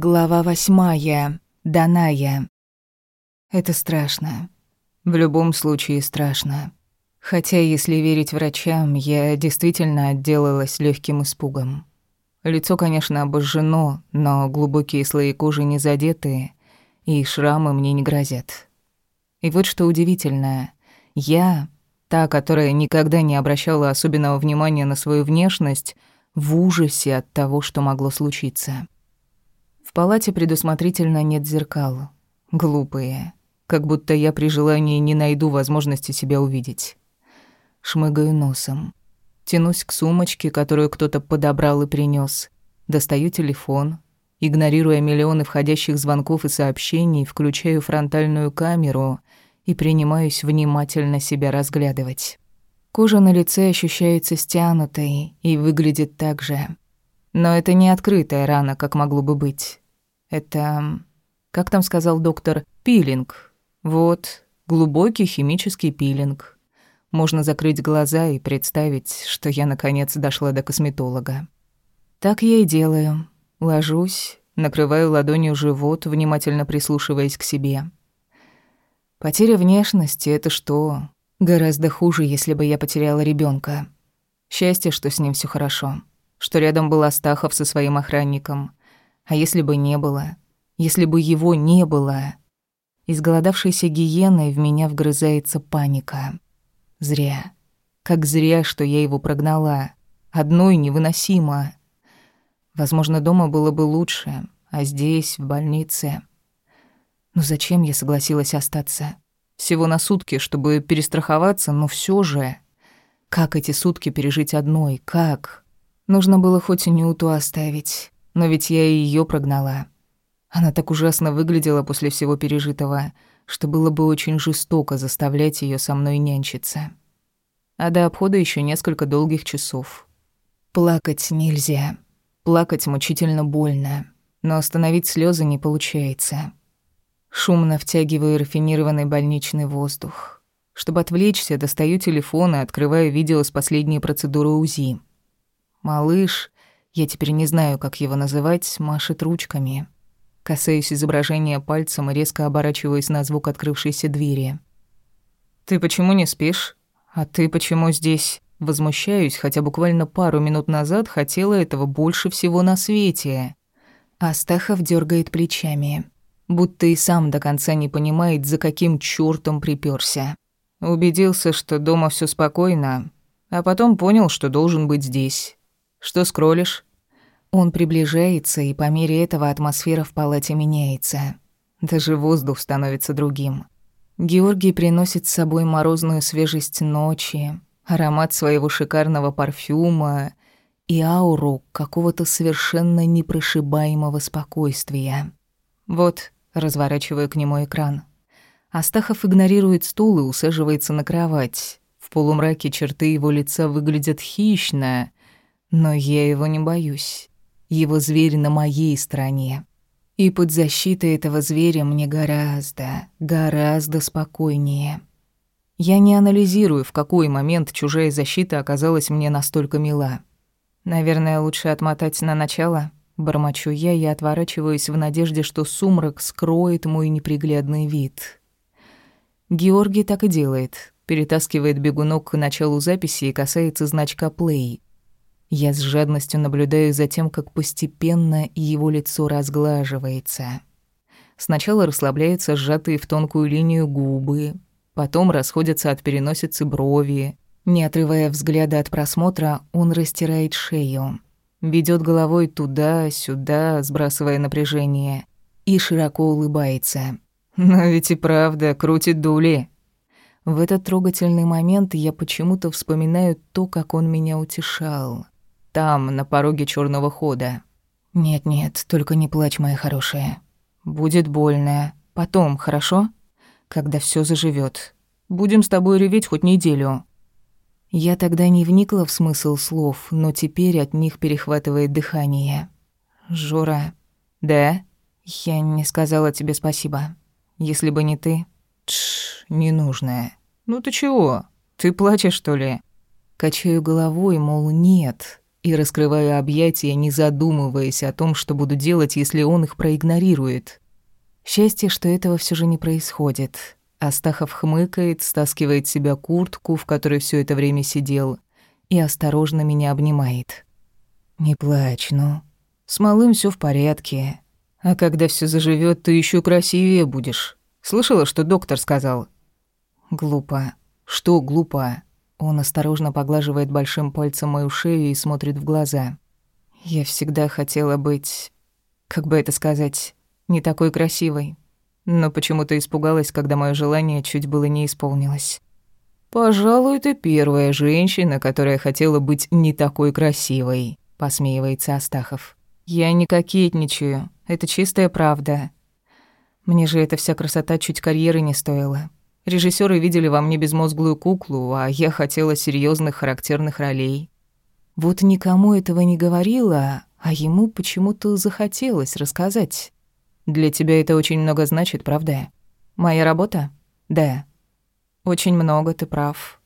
Глава восьмая. Даная. Это страшно. В любом случае страшно. Хотя, если верить врачам, я действительно отделалась легким испугом. Лицо, конечно, обожжено, но глубокие слои кожи не задеты, и шрамы мне не грозят. И вот что удивительно. Я, та, которая никогда не обращала особенного внимания на свою внешность, в ужасе от того, что могло случиться. В палате предусмотрительно нет зеркал. Глупые. Как будто я при желании не найду возможности себя увидеть. Шмыгаю носом. Тянусь к сумочке, которую кто-то подобрал и принес. Достаю телефон. Игнорируя миллионы входящих звонков и сообщений, включаю фронтальную камеру и принимаюсь внимательно себя разглядывать. Кожа на лице ощущается стянутой и выглядит так же. Но это не открытая рана, как могло бы быть. Это, как там сказал доктор, пилинг. Вот, глубокий химический пилинг. Можно закрыть глаза и представить, что я наконец дошла до косметолога. Так я и делаю. Ложусь, накрываю ладонью живот, внимательно прислушиваясь к себе. Потеря внешности — это что? Гораздо хуже, если бы я потеряла ребенка. Счастье, что с ним все хорошо что рядом был Астахов со своим охранником. А если бы не было? Если бы его не было? Изголодавшейся гиеной в меня вгрызается паника. Зря. Как зря, что я его прогнала. Одной невыносимо. Возможно, дома было бы лучше, а здесь, в больнице... Ну зачем я согласилась остаться? Всего на сутки, чтобы перестраховаться, но все же... Как эти сутки пережить одной? Как? Нужно было хоть и Нюту оставить, но ведь я и ее прогнала. Она так ужасно выглядела после всего пережитого, что было бы очень жестоко заставлять ее со мной нянчиться. А до обхода еще несколько долгих часов. Плакать нельзя. Плакать мучительно больно, но остановить слезы не получается. Шумно втягиваю рафинированный больничный воздух. Чтобы отвлечься, достаю телефон и открываю видео с последней процедуры УЗИ. Малыш, я теперь не знаю, как его называть, машет ручками. Касаюсь изображения пальцем и резко оборачиваюсь на звук открывшейся двери. «Ты почему не спишь? А ты почему здесь?» Возмущаюсь, хотя буквально пару минут назад хотела этого больше всего на свете. Астахов дергает плечами, будто и сам до конца не понимает, за каким чёртом припёрся. Убедился, что дома всё спокойно, а потом понял, что должен быть здесь. Что скроллишь?» Он приближается, и по мере этого атмосфера в палате меняется. Даже воздух становится другим. Георгий приносит с собой морозную свежесть ночи, аромат своего шикарного парфюма и ауру какого-то совершенно непрошибаемого спокойствия. Вот, разворачиваю к нему экран. Астахов игнорирует стул и усаживается на кровать. В полумраке черты его лица выглядят хищно, но я его не боюсь. Его зверь на моей стороне. И под защитой этого зверя мне гораздо, гораздо спокойнее. Я не анализирую, в какой момент чужая защита оказалась мне настолько мила. Наверное, лучше отмотать на начало. Бормочу я и отворачиваюсь в надежде, что сумрак скроет мой неприглядный вид. Георгий так и делает. Перетаскивает бегунок к началу записи и касается значка «плей». Я с жадностью наблюдаю за тем, как постепенно его лицо разглаживается. Сначала расслабляются сжатые в тонкую линию губы, потом расходятся от переносицы брови. Не отрывая взгляда от просмотра, он растирает шею, ведет головой туда-сюда, сбрасывая напряжение, и широко улыбается. Но ведь и правда крутит дули. В этот трогательный момент я почему-то вспоминаю то, как он меня утешал. Там, на пороге черного хода. Нет-нет, только не плачь, моя хорошая. Будет больно. Потом, хорошо? Когда все заживет. Будем с тобой реветь хоть неделю. Я тогда не вникла в смысл слов, но теперь от них перехватывает дыхание. Жора. Да? Я не сказала тебе спасибо. Если бы не ты... Тш, ненужная. Ну ты чего? Ты плачешь, что ли? Качаю головой, мол, нет. И раскрываю объятия, не задумываясь о том, что буду делать, если он их проигнорирует. Счастье, что этого все же не происходит. Астахов хмыкает, стаскивает с себя куртку, в которой все это время сидел, и осторожно меня обнимает. «Не плачь, ну. С малым все в порядке. А когда все заживет, ты еще красивее будешь. Слышала, что доктор сказал?» «Глупо. Что глупо?» Он осторожно поглаживает большим пальцем мою шею и смотрит в глаза. «Я всегда хотела быть... Как бы это сказать? Не такой красивой. Но почему-то испугалась, когда мое желание чуть было не исполнилось». «Пожалуй, ты первая женщина, которая хотела быть не такой красивой», — посмеивается Астахов. «Я не кокетничаю. Это чистая правда. Мне же эта вся красота чуть карьеры не стоила. Режиссеры видели во мне безмозглую куклу, а я хотела серьезных характерных ролей. Вот никому этого не говорила, а ему почему-то захотелось рассказать. Для тебя это очень много значит, правда? Моя работа? Да. Очень много, ты прав.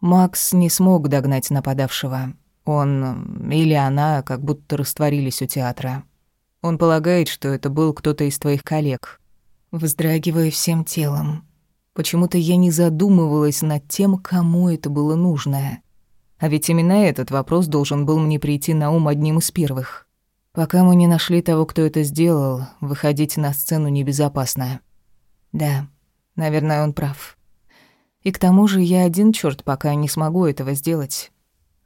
Макс не смог догнать нападавшего. Он или она как будто растворились у театра. Он полагает, что это был кто-то из твоих коллег. Вздрагиваю всем телом. Почему-то я не задумывалась над тем, кому это было нужно. А ведь именно этот вопрос должен был мне прийти на ум одним из первых. Пока мы не нашли того, кто это сделал, выходить на сцену небезопасно. Да, наверное, он прав. И к тому же я один черт пока не смогу этого сделать.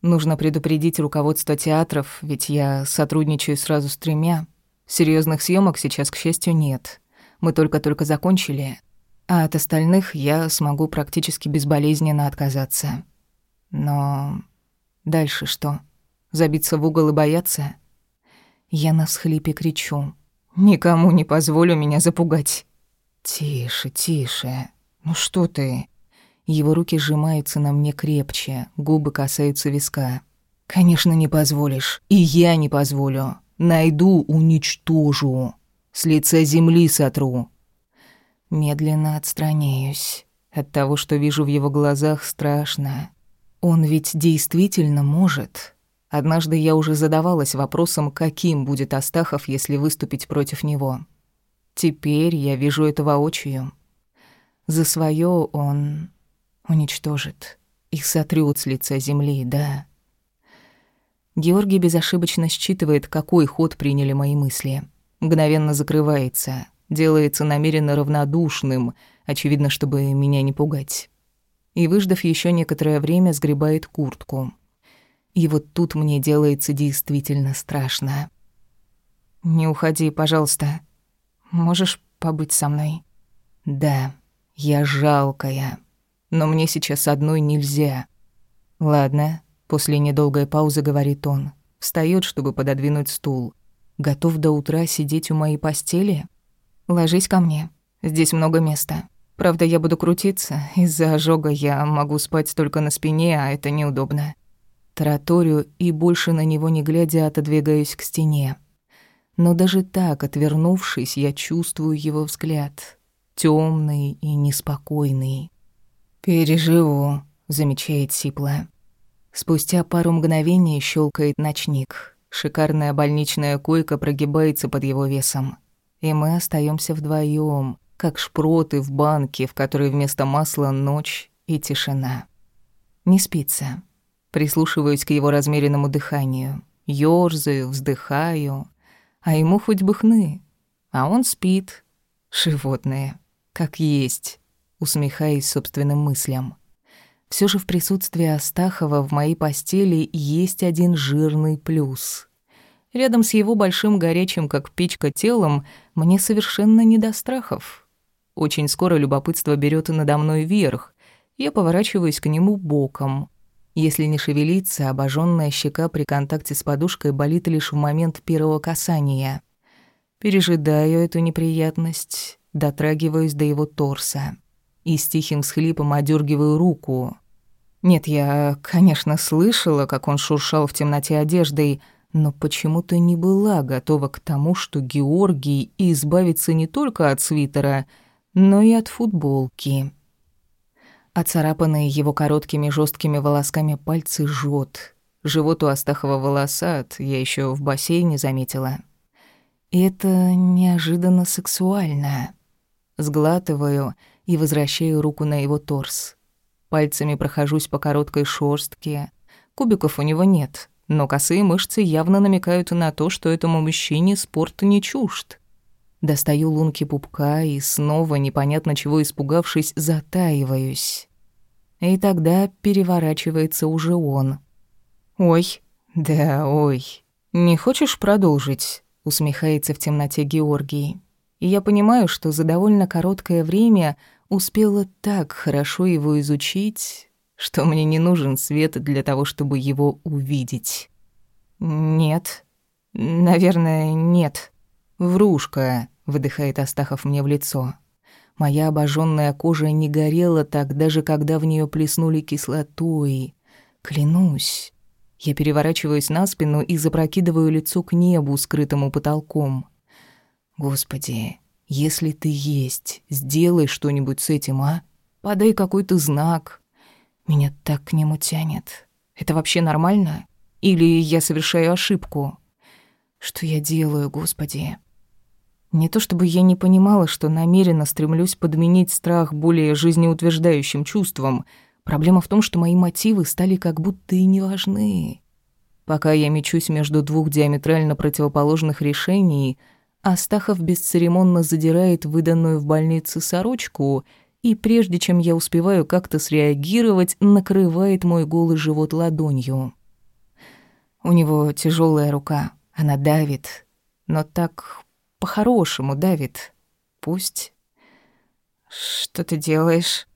Нужно предупредить руководство театров, ведь я сотрудничаю сразу с тремя. Серьезных съемок сейчас, к счастью, нет. Мы только-только закончили, а от остальных я смогу практически безболезненно отказаться. Но дальше что? Забиться в угол и бояться? Я на всхлипе кричу. «Никому не позволю меня запугать». «Тише, тише. Ну что ты?» Его руки сжимаются на мне крепче, губы касаются виска. «Конечно, не позволишь. И я не позволю. Найду, уничтожу. С лица земли сотру. Медленно отстраняюсь. От того, что вижу в его глазах, страшно. Он ведь действительно может. Однажды я уже задавалась вопросом, каким будет Астахов, если выступить против него. Теперь я вижу это воочию. За свое он уничтожит. Их сотрёт с лица земли, да. Георгий безошибочно считывает, какой ход приняли мои мысли — мгновенно закрывается, делается намеренно равнодушным, очевидно, чтобы меня не пугать. И, выждав еще некоторое время, сгребает куртку. И вот тут мне делается действительно страшно. «Не уходи, пожалуйста. Можешь побыть со мной?» «Да, я жалкая. Но мне сейчас одной нельзя». «Ладно», — после недолгой паузы говорит он. Встаёт, чтобы пододвинуть стул. Готов до утра сидеть у моей постели? Ложись ко мне. Здесь много места. Правда, я буду крутиться. Из-за ожога я могу спать только на спине, а это неудобно. Тараторю и больше на него не глядя отодвигаюсь к стене. Но даже так, отвернувшись, я чувствую его взгляд. Тёмный и неспокойный. «Переживу», — замечает Сипла. Спустя пару мгновений щелкает ночник. Шикарная больничная койка прогибается под его весом. И мы остаемся вдвоем, как шпроты в банке, в которой вместо масла ночь и тишина. Не спится. Прислушиваюсь к его размеренному дыханию. Ёрзаю, вздыхаю. А ему хоть бы хны. А он спит. Животное. Как есть. Усмехаясь собственным мыслям. Все же в присутствии Астахова в моей постели есть один жирный плюс. Рядом с его большим горячим, как печка, телом мне совершенно не до страхов. Очень скоро любопытство берет надо мной вверх. Я поворачиваюсь к нему боком. Если не шевелиться, обожженная щека при контакте с подушкой болит лишь в момент первого касания. Пережидаю эту неприятность, дотрагиваюсь до его торса и с тихим схлипом одергиваю руку. Нет, я, конечно, слышала, как он шуршал в темноте одеждой, но почему-то не была готова к тому, что Георгий избавится не только от свитера, но и от футболки. Оцарапанные его короткими жесткими волосками пальцы жжет. Живот у Астахова волосат, я еще в бассейне заметила. Это неожиданно сексуально. Сглатываю и возвращаю руку на его торс. Пальцами прохожусь по короткой шорстке. Кубиков у него нет, но косые мышцы явно намекают на то, что этому мужчине спорт не чужд. Достаю лунки пупка и снова, непонятно чего испугавшись, затаиваюсь. И тогда переворачивается уже он. «Ой, да ой, не хочешь продолжить?» усмехается в темноте Георгий. И я понимаю, что за довольно короткое время успела так хорошо его изучить, что мне не нужен свет для того, чтобы его увидеть. «Нет. Наверное, нет». «Врушка», — выдыхает Астахов мне в лицо. Моя обожженная кожа не горела так, даже когда в нее плеснули кислотой. Клянусь. Я переворачиваюсь на спину и запрокидываю лицо к небу, скрытому потолком. Господи, если ты есть, сделай что-нибудь с этим, а? Подай какой-то знак. Меня так к нему тянет. Это вообще нормально? Или я совершаю ошибку? Что я делаю, Господи? Не то чтобы я не понимала, что намеренно стремлюсь подменить страх более жизнеутверждающим чувством. Проблема в том, что мои мотивы стали как будто и не важны. Пока я мечусь между двух диаметрально противоположных решений, Астахов бесцеремонно задирает выданную в больнице сорочку и, прежде чем я успеваю как-то среагировать, накрывает мой голый живот ладонью. У него тяжелая рука, она давит, но так по-хорошему давит. Пусть. Что ты делаешь?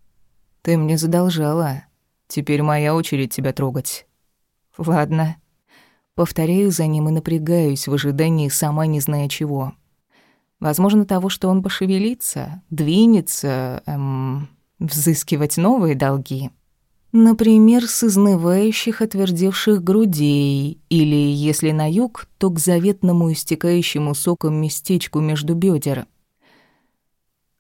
Ты мне задолжала. Теперь моя очередь тебя трогать. Ладно. Повторяю за ним и напрягаюсь в ожидании сама не зная чего. Возможно, того, что он пошевелится, двинется, эм, взыскивать новые долги. Например, с изнывающих отвердевших грудей, или, если на юг, то к заветному истекающему соком местечку между бедер.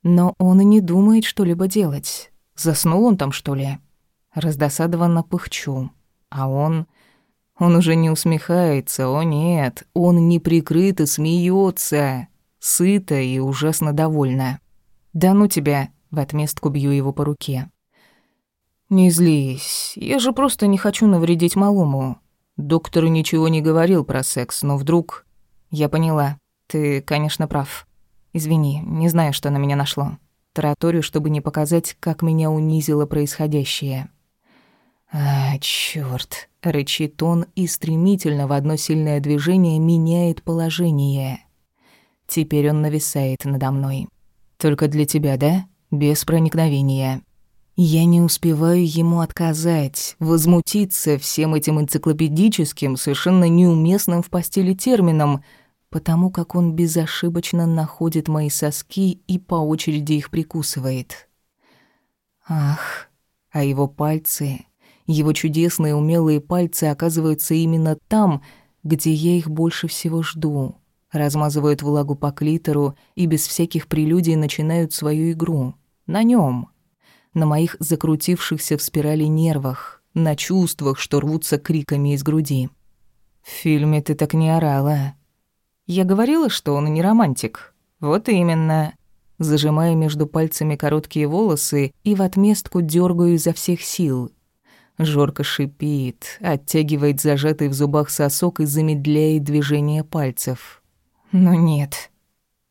Но он и не думает что-либо делать. Заснул он там, что ли? Раздосадованно пыхчу. А он... Он уже не усмехается, о нет, он неприкрыто смеется, сыто и ужасно довольна. «Да ну тебя!» — в отместку бью его по руке. «Не злись, я же просто не хочу навредить малому. Доктор ничего не говорил про секс, но вдруг...» «Я поняла. Ты, конечно, прав. Извини, не знаю, что на меня нашло. Тараторию, чтобы не показать, как меня унизило происходящее». «А, чёрт!» — рычит он и стремительно в одно сильное движение меняет положение. Теперь он нависает надо мной. «Только для тебя, да? Без проникновения». Я не успеваю ему отказать, возмутиться всем этим энциклопедическим, совершенно неуместным в постели термином, потому как он безошибочно находит мои соски и по очереди их прикусывает. Ах, а его пальцы, его чудесные умелые пальцы оказываются именно там, где я их больше всего жду. Размазывают влагу по клитору и без всяких прелюдий начинают свою игру. На нем на моих закрутившихся в спирали нервах, на чувствах, что рвутся криками из груди. «В фильме ты так не орала». «Я говорила, что он не романтик». «Вот именно». Зажимаю между пальцами короткие волосы и в отместку дергаю изо всех сил. Жорко шипит, оттягивает зажатый в зубах сосок и замедляет движение пальцев. «Ну нет».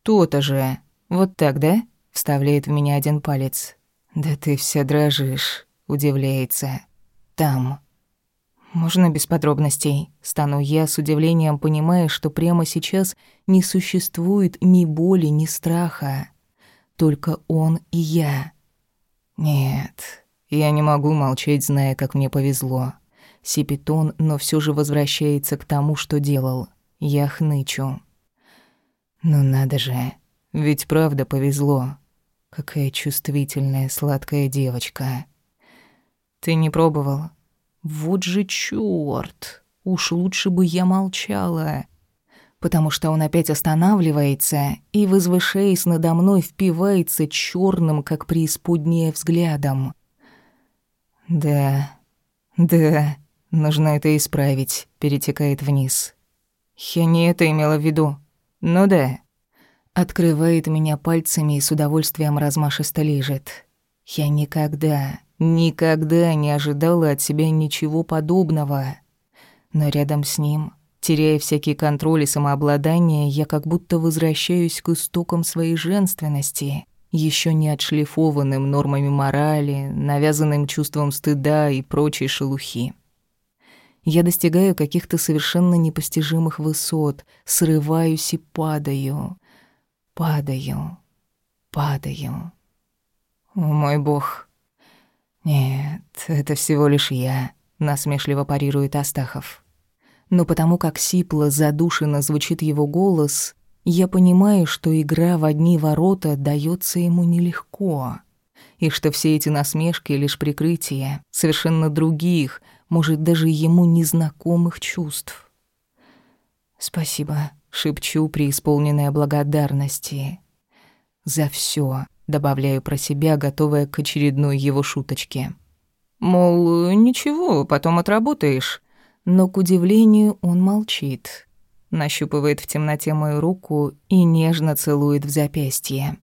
«То-то же. Вот так, да?» — вставляет в меня один палец. «Да ты вся дрожишь», — удивляется. «Там». «Можно без подробностей?» Стану я с удивлением, понимая, что прямо сейчас не существует ни боли, ни страха. Только он и я. Нет, я не могу молчать, зная, как мне повезло. Сипит он, но все же возвращается к тому, что делал. Я хнычу. Ну надо же, ведь правда повезло. Какая чувствительная, сладкая девочка. Ты не пробовал? Вот же чёрт. Уж лучше бы я молчала. Потому что он опять останавливается и, возвышаясь надо мной, впивается чёрным, как преисподнее, взглядом. Да, да, Нужно это исправить, перетекает вниз. Я не это имела в виду. Ну да. Открывает меня пальцами и с удовольствием размашисто лежит. Я никогда, никогда не ожидала от себя ничего подобного. Но рядом с ним, теряя всякий контроль и самообладание, я как будто возвращаюсь к истокам своей женственности, еще не отшлифованным нормами морали, навязанным чувством стыда и прочей шелухи. Я достигаю каких-то совершенно непостижимых высот, срываюсь и падаю, падаю, падаю. О мой бог. Нет, это всего лишь я, насмешливо парирует Астахов. Но потому как сипло, задушенно звучит его голос, я понимаю, что игра в одни ворота дается ему нелегко, и что все эти насмешки — лишь прикрытие совершенно других, может, даже ему незнакомых чувств. «Спасибо», — шепчу, преисполненная благодарности. «За все, добавляю про себя, готовая к очередной его шуточке. Мол, ничего, потом отработаешь. Но, к удивлению, он молчит. Нащупывает в темноте мою руку и нежно целует в запястье.